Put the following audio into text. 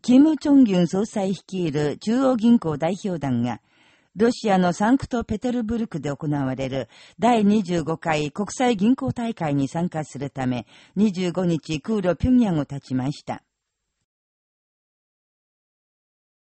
キム・チョンギュン総裁率いる中央銀行代表団が、ロシアのサンクトペテルブルクで行われる第25回国際銀行大会に参加するため、25日空路平壌を立ちました。